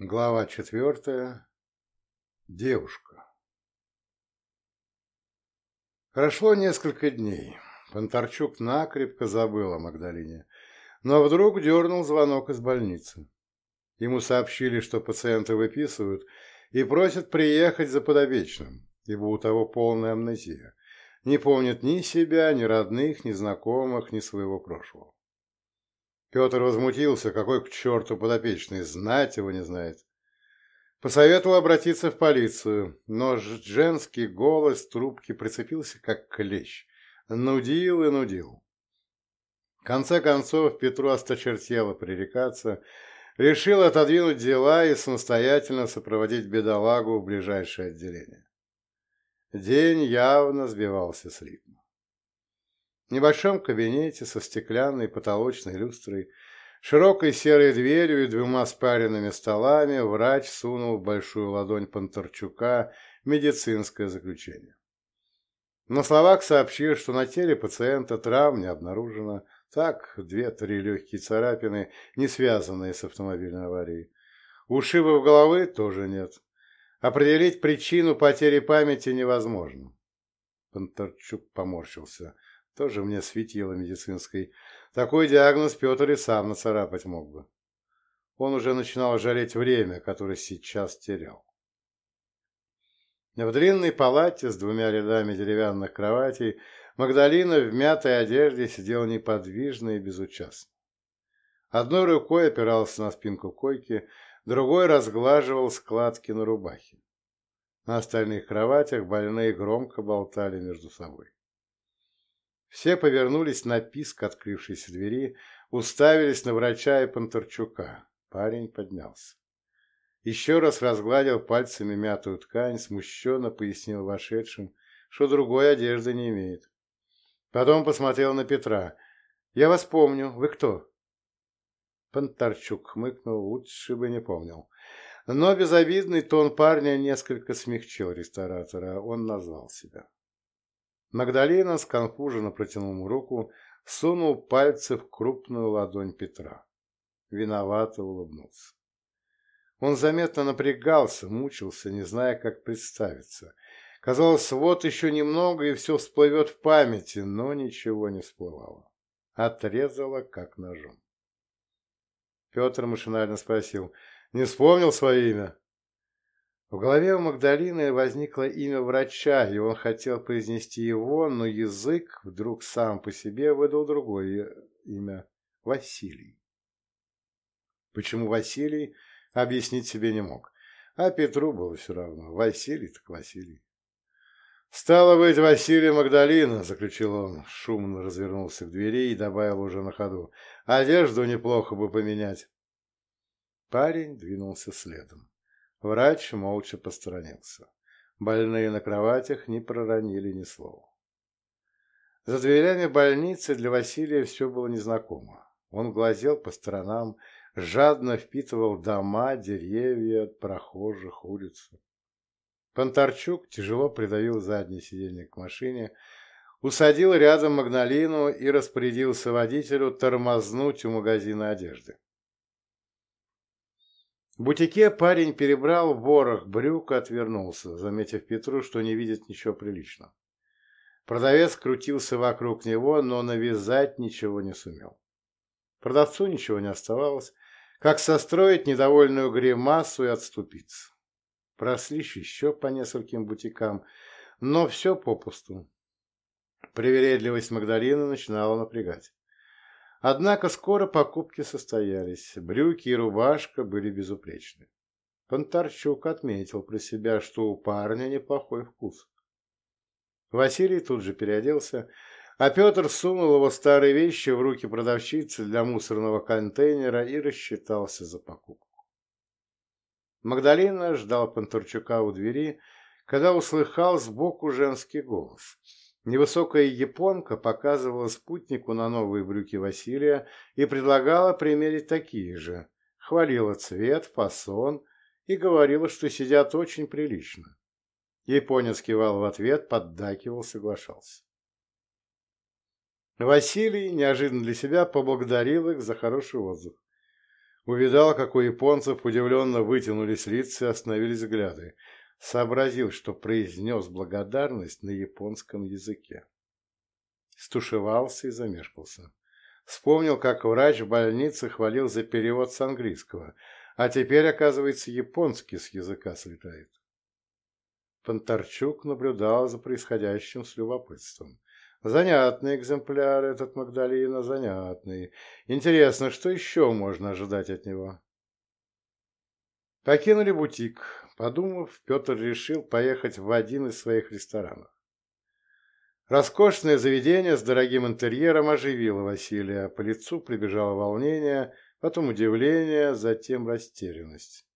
Глава четвертая. Девушка. Прошло несколько дней. Понтарчук накрепко забыл о Магдалине, но вдруг дернул звонок из больницы. Ему сообщили, что пациента выписывают, и просят приехать за подопечным, ибо у того полная амнезия. Не помнит ни себя, ни родных, ни знакомых, ни своего прошлого. Петр возмутился, какой к черту подопечный, знать его не знает. Посоветовал обратиться в полицию, но женский голос трубки прицепился, как клещ. Нудил и нудил. В конце концов Петру осточертело пререкаться, решил отодвинуть дела и самостоятельно сопроводить бедолагу в ближайшее отделение. День явно сбивался с ритма. В небольшом кабинете со стеклянной потолочной люстрой, широкой серой дверью и двумя спаренными столами врач сунул в большую ладонь Понтарчука медицинское заключение. На словах сообщил, что на теле пациента травм не обнаружено, так, две-три легкие царапины, не связанные с автомобильной аварией. Ушибов головы тоже нет. Определить причину потери памяти невозможно. Понтарчук поморщился. Тоже мне светило медицинской. Такой диагноз Петр и сам нацарапать мог бы. Он уже начинал жалеть время, которое сейчас терял. В длинной палате с двумя рядами деревянных кроватей Магдалина в мятой одежде сидела неподвижно и безучастно. Одной рукой опирался на спинку койки, другой разглаживал складки на рубахе. На остальных кроватях больные громко болтали между собой. Все повернулись на писк открывшейся двери, уставились на врача и Понтарчука. Парень поднялся. Еще раз разгладил пальцами мятую ткань, смущенно пояснил вошедшим, что другой одежды не имеет. Потом посмотрел на Петра. «Я вас помню. Вы кто?» Понтарчук хмыкнул, лучше бы не помнил. Но безобидный тон парня несколько смягчил ресторатора. Он назвал себя. Магдалина сконфуженно протянул ему руку, сунул пальцы в крупную ладонь Петра. Виновато улыбнулся. Он заметно напрягался, мучился, не зная, как представиться. Казалось, вот еще немного, и все всплывет в памяти, но ничего не всплывало. Отрезало, как ножом. Петр машинально спросил, «Не вспомнил свое имя?» В голове у Магдалины возникло имя врача, и он хотел произнести его, но язык вдруг сам по себе выдал другое имя – Василий. Почему Василий, объяснить себе не мог. А Петру было все равно. Василий так Василий. «Стало быть, Василий Магдалина», — заключил он, шумно развернулся к двери и добавил уже на ходу. «Одежду неплохо бы поменять». Парень двинулся следом. Врач молча посторонился. Больные на кроватях не проронили ни слова. За дверями больницы для Василия все было незнакомо. Он глазел по сторонам, жадно впитывал дома, деревья, прохожих, улицу. Понтарчук тяжело придавил заднее сиденье к машине, усадил рядом Магналину и распорядился водителю тормознуть у магазина одежды. В бутике парень перебрал ворох брюк и отвернулся, заметив Петру, что не видит ничего приличного. Продавец крутился вокруг него, но навязать ничего не сумел. Продавцу ничего не оставалось, как состроить недовольную гримасу и отступиться. Прослишь еще по нескольким бутикам, но все попусту. Привередливость Магдалины начинала напрягать. Однако скоро покупки состоялись, брюки и рубашка были безупречны. Понтарчук отметил про себя, что у парня неплохой вкус. Василий тут же переоделся, а Петр сунул его старые вещи в руки продавщицы для мусорного контейнера и рассчитался за покупку. Магдалина ждал Понтарчука у двери, когда услыхал сбоку женский голос – Невысокая японка показывала спутнику на новые брюки Василия и предлагала примерить такие же, хвалила цвет, фасон и говорила, что сидят очень прилично. Японец кивал в ответ, поддакивал, соглашался. Василий неожиданно для себя поблагодарил их за хороший отзыв. Увидал, как у японцев удивленно вытянулись лица и остановились взгляды. Сообразил, что произнес благодарность на японском языке. Стушевался и замешкался. Вспомнил, как врач в больнице хвалил за перевод с английского, а теперь, оказывается, японский с языка слетает. Понтарчук наблюдал за происходящим с любопытством. Занятный экземпляр этот Магдалина, занятный. Интересно, что еще можно ожидать от него? Покинули бутик. Подумав, Петр решил поехать в один из своих ресторанов. Роскошное заведение с дорогим интерьером оживило Василия. По лицу прибежало волнение, потом удивление, затем растерянность.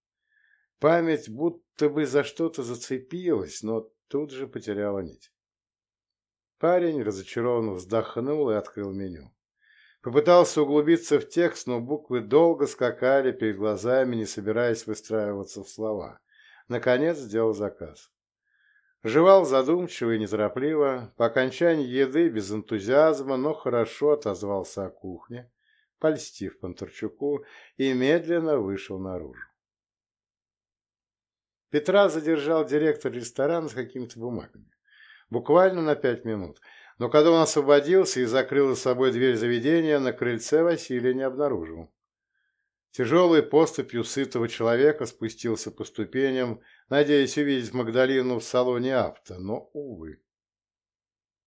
Память будто бы за что-то зацепилась, но тут же потеряла нить. Парень разочарованно вздохнул и открыл меню. Попытался углубиться в текст, но буквы долго скакали перед глазами, не собираясь выстраиваться в слова. Наконец сделал заказ. Жевал задумчиво и неторопливо, по окончании еды без энтузиазма, но хорошо отозвался о кухне, польстив Панторчуку, и медленно вышел наружу. Петра задержал директор ресторана с какими-то бумагами. Буквально на пять минут. Но когда он освободился и закрыл за собой дверь заведения, на крыльце Василия не обнаружил. Тяжелой поступью сытого человека спустился по ступеням, надеясь увидеть Магдалину в салоне авто, но, увы.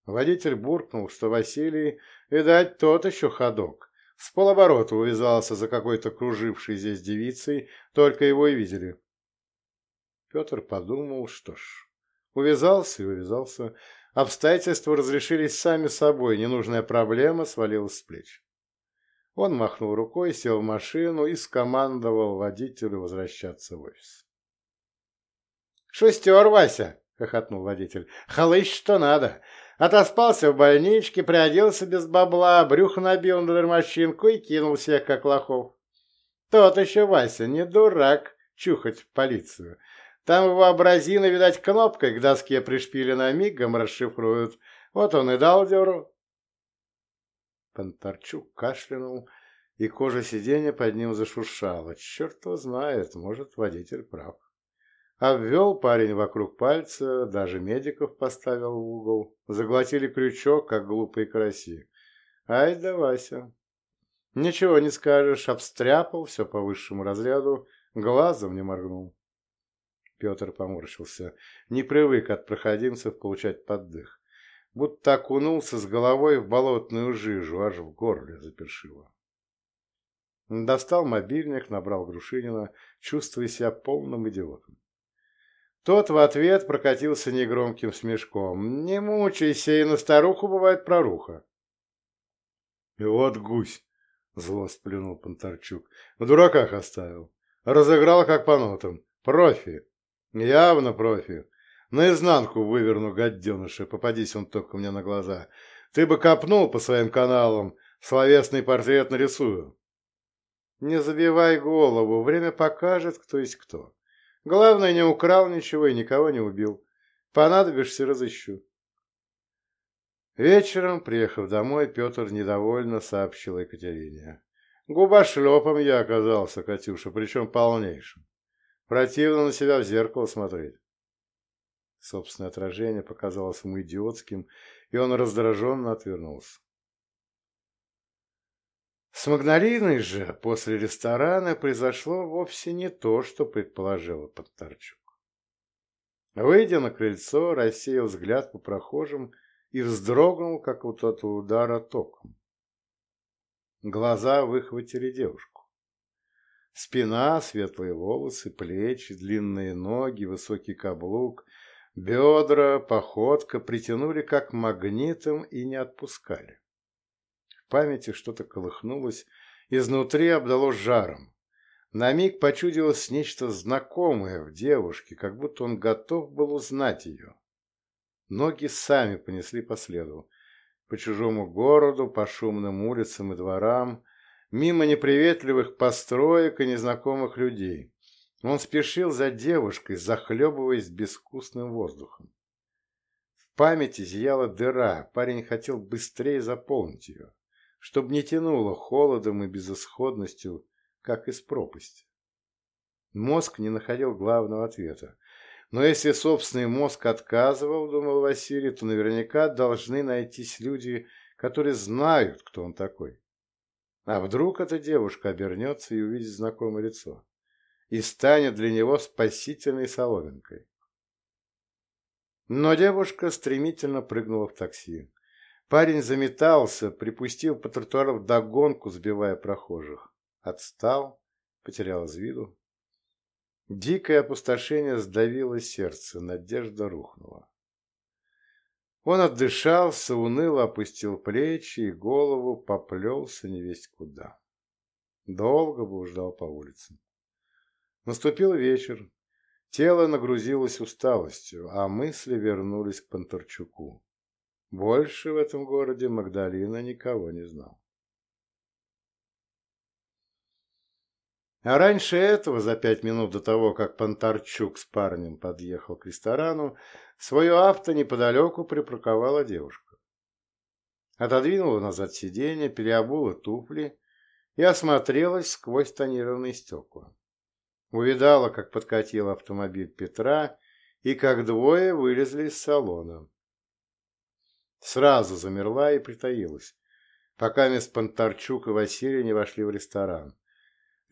Водитель буркнул, что Василий, видать, тот еще ходок. С полоборота увязался за какой-то кружившей здесь девицей, только его и видели. Петр подумал, что ж, увязался и увязался. Обстоятельства разрешились сами собой, ненужная проблема свалилась с плеч. Он махнул рукой, сел в машину и скомандовал водителю возвращаться в офис. «Шустер, Вася!» — хохотнул водитель. «Халыч что надо! Отоспался в больничке, приоделся без бабла, брюхо набил на дармощинку и кинул всех, как лохов. Тот еще, Вася, не дурак чухать в полицию. Там его абразины, видать, кнопкой к доске пришпилено, мигом расшифруют. Вот он и дал дёру. Понтарчук кашлянул, и кожа сиденья под ним зашуршала. Черт его знает, может, водитель прав. Обвел парень вокруг пальца, даже медиков поставил в угол. Заглотили крючок, как глупые караси. Ай да Вася. Ничего не скажешь, обстряпал все по высшему разряду, глазом не моргнул. Петр поморщился. Не привык от проходимцев получать поддых будто окунулся с головой в болотную жижу, аж в горле запершило. Достал мобильник, набрал Грушинина, чувствуя себя полным идиотом. Тот в ответ прокатился негромким смешком. «Не мучайся, и на старуху бывает проруха». «И вот гусь!» — зло сплюнул Понтарчук. «В дураках оставил. Разыграл как по нотам. Профи. Явно профи. Наизнанку выверну, гаденыша, попадись он только мне на глаза. Ты бы копнул по своим каналам, словесный портрет нарисую. Не забивай голову, время покажет, кто есть кто. Главное, не украл ничего и никого не убил. Понадобишься, разыщу. Вечером, приехав домой, Петр недовольно сообщил Екатерине. Губошлепом я оказался, Катюша, причем полнейшим. Противно на себя в зеркало смотреть. Собственное отражение показалось ему идиотским, и он раздраженно отвернулся. С Магналиной же после ресторана произошло вовсе не то, что предположила Подтарчук. Выйдя на крыльцо, рассеял взгляд по прохожим и вздрогнул, как вот от удара током. Глаза выхватили девушку. Спина, светлые волосы, плечи, длинные ноги, высокий каблук, Бедра, походка притянули как магнитом и не отпускали. В памяти что-то колыхнулось, изнутри обдало жаром. На миг почудилось нечто знакомое в девушке, как будто он готов был узнать ее. Ноги сами понесли по следу. По чужому городу, по шумным улицам и дворам, мимо неприветливых построек и незнакомых людей. Он спешил за девушкой, захлебываясь безвкусным воздухом. В памяти зияла дыра, парень хотел быстрее заполнить ее, чтобы не тянуло холодом и безысходностью, как из пропасти. Мозг не находил главного ответа. Но если собственный мозг отказывал, думал Василий, то наверняка должны найтись люди, которые знают, кто он такой. А вдруг эта девушка обернется и увидит знакомое лицо и станет для него спасительной соломинкой. Но девушка стремительно прыгнула в такси. Парень заметался, припустил по тротуару догонку, сбивая прохожих. Отстал, потерял из виду. Дикое опустошение сдавило сердце, надежда рухнула. Он отдышался, уныло опустил плечи и голову, поплелся невесть куда. Долго блуждал по улицам. Наступил вечер. Тело нагрузилось усталостью, а мысли вернулись к Панторчуку. Больше в этом городе Магдалина никого не знал. А раньше этого, за пять минут до того, как Панторчук с парнем подъехал к ресторану, свое авто неподалеку припарковала девушка. Отодвинула назад сиденье, переобула туфли и осмотрелась сквозь тонированные стекла. Увидала, как подкатил автомобиль Петра и как двое вылезли из салона. Сразу замерла и притаилась, пока мисс Понтарчук и Василий не вошли в ресторан.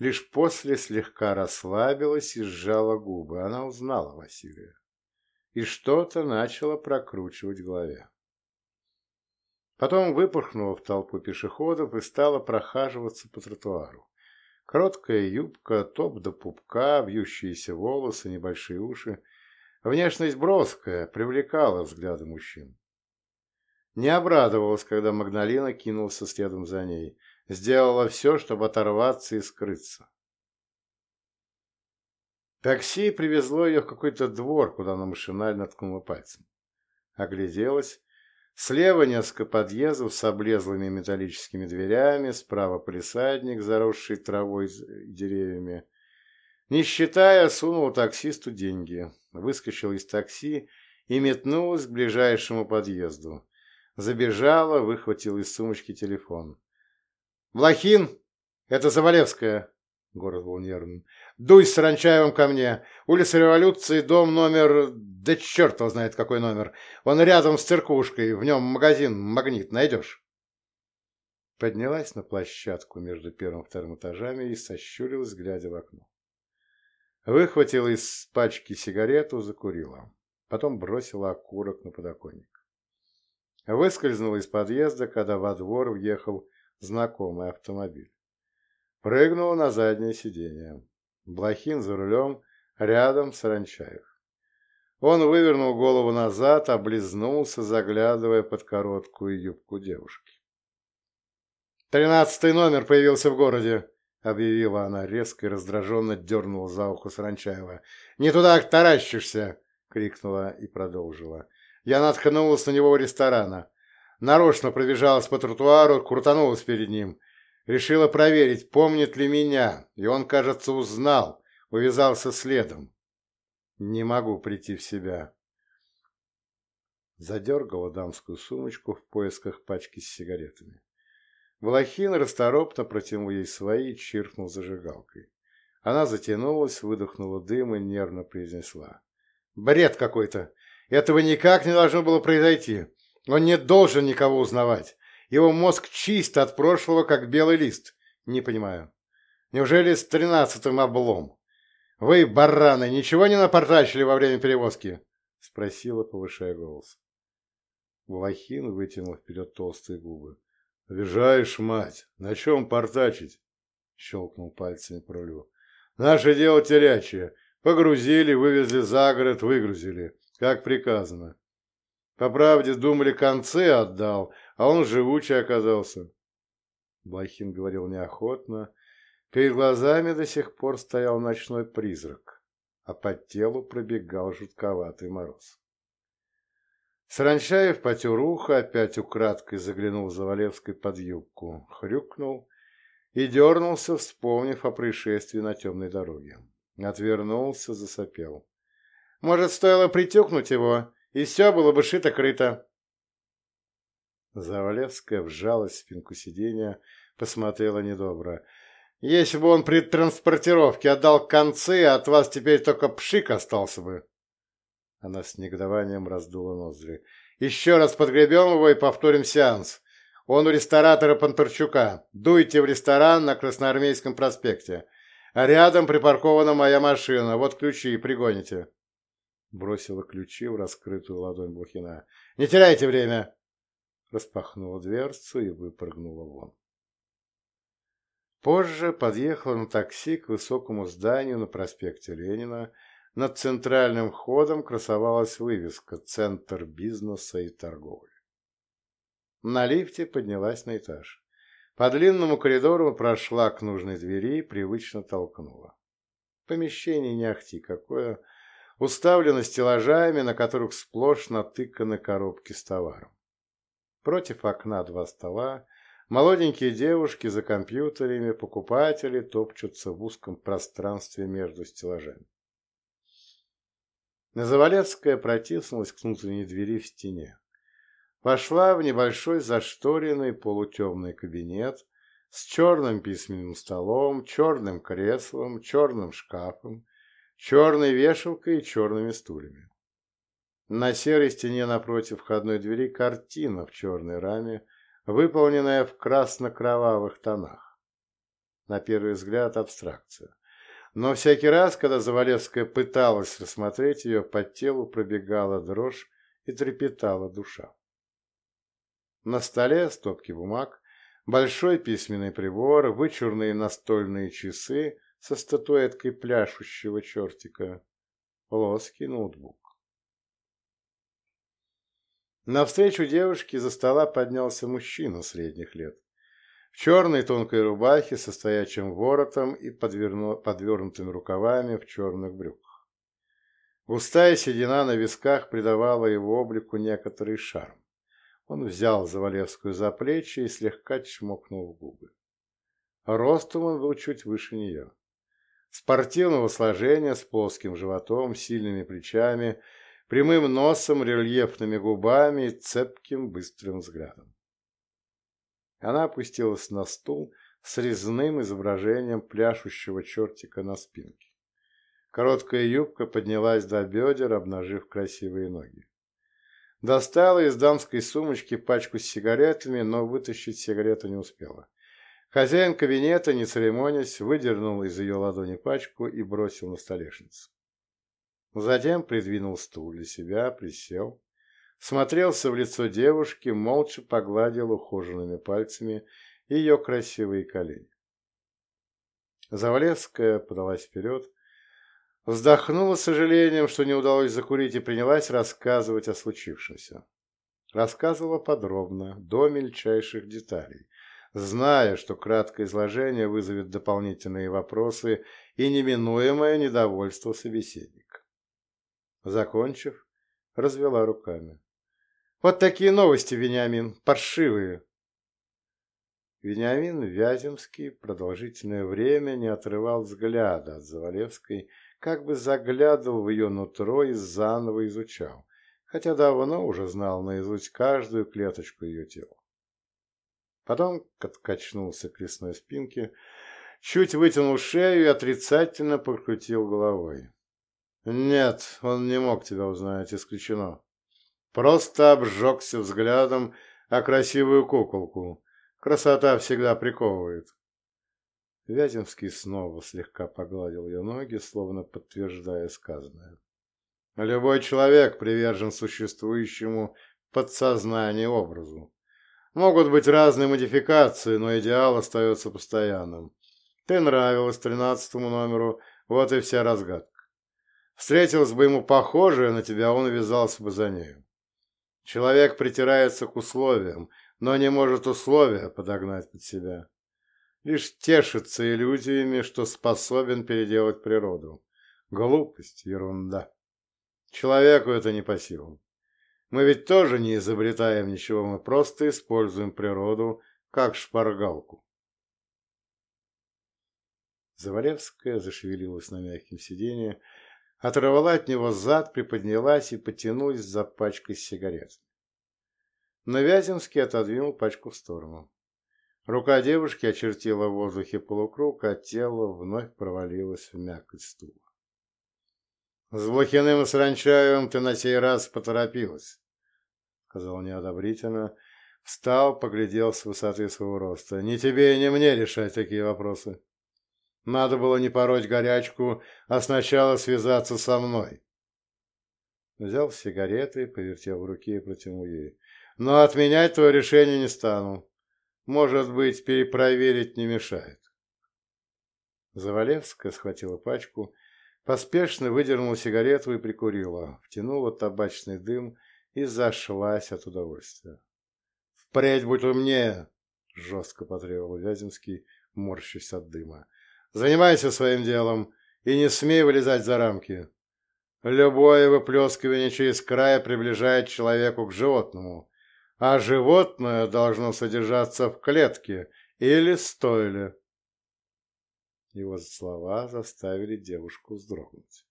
Лишь после слегка расслабилась и сжала губы. Она узнала Василия. И что-то начало прокручивать в голове. Потом выпорхнула в толпу пешеходов и стала прохаживаться по тротуару. Короткая юбка, топ до пупка, вьющиеся волосы, небольшие уши. Внешность броская, привлекала взгляды мужчин. Не обрадовалась, когда Магналина кинулся следом за ней. Сделала все, чтобы оторваться и скрыться. Такси привезло ее в какой-то двор, куда она машинально ткнула пальцем. Огляделась, Слева несколько подъездов с облезлыми металлическими дверями, справа полисадник, заросший травой и деревьями. Не считая, сунула таксисту деньги, выскочила из такси и метнулась к ближайшему подъезду. Забежала, выхватила из сумочки телефон. «Блохин, это Завалевская!» Город был нервным. «Дуй с Саранчаевым ко мне. Улица Революции, дом номер... Да черт его знает, какой номер. Он рядом с церквушкой. В нем магазин «Магнит». Найдешь?» Поднялась на площадку между первым и вторым этажами и сощурилась, глядя в окно. Выхватила из пачки сигарету, закурила. Потом бросила окурок на подоконник. Выскользнула из подъезда, когда во двор въехал знакомый автомобиль. Прыгнула на заднее сиденье. Блохин за рулем, рядом Саранчаев. Он вывернул голову назад, облизнулся, заглядывая под короткую юбку девушки. «Тринадцатый номер появился в городе», — объявила она резко и раздраженно дернула за ухо Саранчаева. «Не туда таращишься!» — крикнула и продолжила. Я наткнулась на него у ресторана. Нарочно пробежалась по тротуару, крутанулась перед ним. Решила проверить, помнит ли меня, и он, кажется, узнал, увязался следом. Не могу прийти в себя. Задергала дамскую сумочку в поисках пачки с сигаретами. Волохин расторопно протянул ей свои и чиркнул зажигалкой. Она затянулась, выдохнула дым и нервно произнесла. «Бред какой-то! Этого никак не должно было произойти! Он не должен никого узнавать! Его мозг чист от прошлого, как белый лист. Не понимаю. Неужели с тринадцатым облом? Вы, бараны, ничего не напортачили во время перевозки? Спросила, повышая голос. Блохин вытянул вперед толстые губы. «Обижаешь, мать! На чем портачить?» Щелкнул пальцами по рулю. «Наше дело телячье. Погрузили, вывезли за город, выгрузили. Как приказано. По правде, думали, концы отдал, а он живучий оказался. Блохин говорил неохотно. Перед глазами до сих пор стоял ночной призрак, а по телу пробегал жутковатый мороз. Саранчаев потер ухо, опять украдкой заглянул в Завалевской под юбку, хрюкнул и дернулся, вспомнив о происшествии на темной дороге. Отвернулся, засопел. «Может, стоило притюкнуть его?» И все было бы шито-крыто. Завалевская вжалась в спинку сиденья, посмотрела недобро. Если бы он при транспортировке отдал концы, от вас теперь только пшик остался бы. Она с негодованием раздула ноздри. Еще раз подгребем его и повторим сеанс. Он у ресторатора Понтарчука. Дуйте в ресторан на Красноармейском проспекте. А рядом припаркована моя машина. Вот ключи, пригоните. Бросила ключи в раскрытую ладонь Блохина. Не теряйте время. Распахнула дверцу и выпрыгнула вон. Позже подъехала на такси к высокому зданию на проспекте Ленина. Над центральным входом красовалась вывеска «Центр бизнеса и торговли». На лифте поднялась на этаж. По длинному коридору прошла к нужной двери и привычно толкнула. Помещение не ахти какое, уставлено стеллажами, на которых сплошь натыканы коробки с товаром. Против окна два стола, Молоденькие девушки за компьютерами, покупатели топчутся в узком пространстве между стеллажами. Завалецкая протиснулась к внутренней двери в стене. Вошла в небольшой зашторенный полутемный кабинет с черным письменным столом, черным креслом, черным шкафом, черной вешалкой и черными стульями. На серой стене напротив входной двери картина в черной раме выполненная в красно-кровавых тонах. На первый взгляд абстракция. Но всякий раз, когда Завалевская пыталась рассмотреть ее, по телу пробегала дрожь и трепетала душа. На столе стопки бумаг, большой письменный прибор, вычурные настольные часы со статуэткой пляшущего чертика, плоский ноутбук. Навстречу девушке за стола поднялся мужчина средних лет. В черной тонкой рубахе со стоячим воротом и подверну... подвернутыми рукавами в черных брюках. Густая седина на висках придавала его облику некоторый шарм. Он взял Завалевскую за плечи и слегка чмокнул в губы. Ростом он был чуть выше нее. Спортивного сложения, с плоским животом, сильными плечами – прямым носом, рельефными губами и цепким быстрым взглядом. Она опустилась на стул с резным изображением пляшущего чертика на спинке. Короткая юбка поднялась до бедер, обнажив красивые ноги. Достала из дамской сумочки пачку с сигаретами, но вытащить сигарету не успела. Хозяин кабинета, не церемонясь, выдернул из ее ладони пачку и бросил на столешницу. Затем придвинул стул для себя, присел, смотрелся в лицо девушки, молча погладил ухоженными пальцами ее красивые колени. Завалевская подалась вперед, вздохнула с сожалением, что не удалось закурить, и принялась рассказывать о случившемся. Рассказывала подробно, до мельчайших деталей, зная, что краткое изложение вызовет дополнительные вопросы и неминуемое недовольство собеседника. Закончив, развела руками. Вот такие новости, Вениамин, паршивые. Вениамин Вяземский продолжительное время не отрывал взгляда от Завалевской, как бы заглядывал в ее нутро и заново изучал, хотя давно уже знал наизусть каждую клеточку ее тела. Потом качнулся к лесной спинке, чуть вытянул шею и отрицательно покрутил головой. Нет, он не мог тебя узнать, исключено. Просто обжегся взглядом о красивую куколку. Красота всегда приковывает. Вяземский снова слегка погладил ее ноги, словно подтверждая сказанное. Любой человек привержен существующему подсознанию образу. Могут быть разные модификации, но идеал остается постоянным. Ты нравилась тринадцатому номеру, вот и вся разгадка. Встретилась бы ему похожая на тебя, он вязался бы за нею. Человек притирается к условиям, но не может условия подогнать под себя. Лишь тешится иллюзиями, что способен переделать природу. Глупость, ерунда. Человеку это не по силам. Мы ведь тоже не изобретаем ничего, мы просто используем природу как шпаргалку. Завалевская зашевелилась на мягком сиденье, оторвала от него зад, приподнялась и потянулась за пачкой сигарет. Но Вяземский отодвинул пачку в сторону. Рука девушки очертила в воздухе полукруг, а тело вновь провалилось в мякоть стула. «С Блохиным и Сранчаевым ты на сей раз поторопилась», — сказал неодобрительно. Встал, поглядел с высоты своего роста. «Не тебе и не мне решать такие вопросы. Надо было не пороть горячку, а сначала связаться со мной». Взял сигареты, повертел в руке и протянул ей. «Но отменять твое решение не стану. Может быть, перепроверить не мешает». Завалевская схватила пачку, поспешно выдернула сигарету и прикурила, втянула табачный дым и зашлась от удовольствия. «Впредь будь умнее!» — жестко потребовал Вяземский, морщась от дыма. «Занимайся своим делом и не смей вылезать за рамки. Любое выплескивание через край приближает человеку к животному, а животное должно содержаться в клетке или стойле. Его слова заставили девушку вздрогнуть.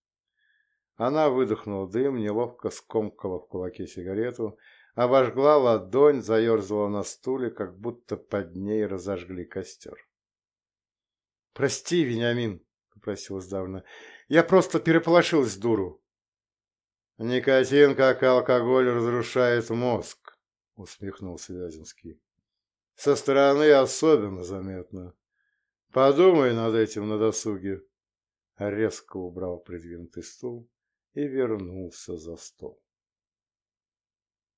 Она выдохнула дым, неловко скомкала в кулаке сигарету, обожгла ладонь, заерзала на стуле, как будто под ней разожгли костер. «Прости, Вениамин», — попросила сдавленно, — «я просто переполошилась дуру». «Никотин, как алкоголь, разрушает мозг», — усмехнулся Вяземский. «Со стороны особенно заметно. Подумай над этим на досуге». Резко убрал придвинутый стул и вернулся за стол.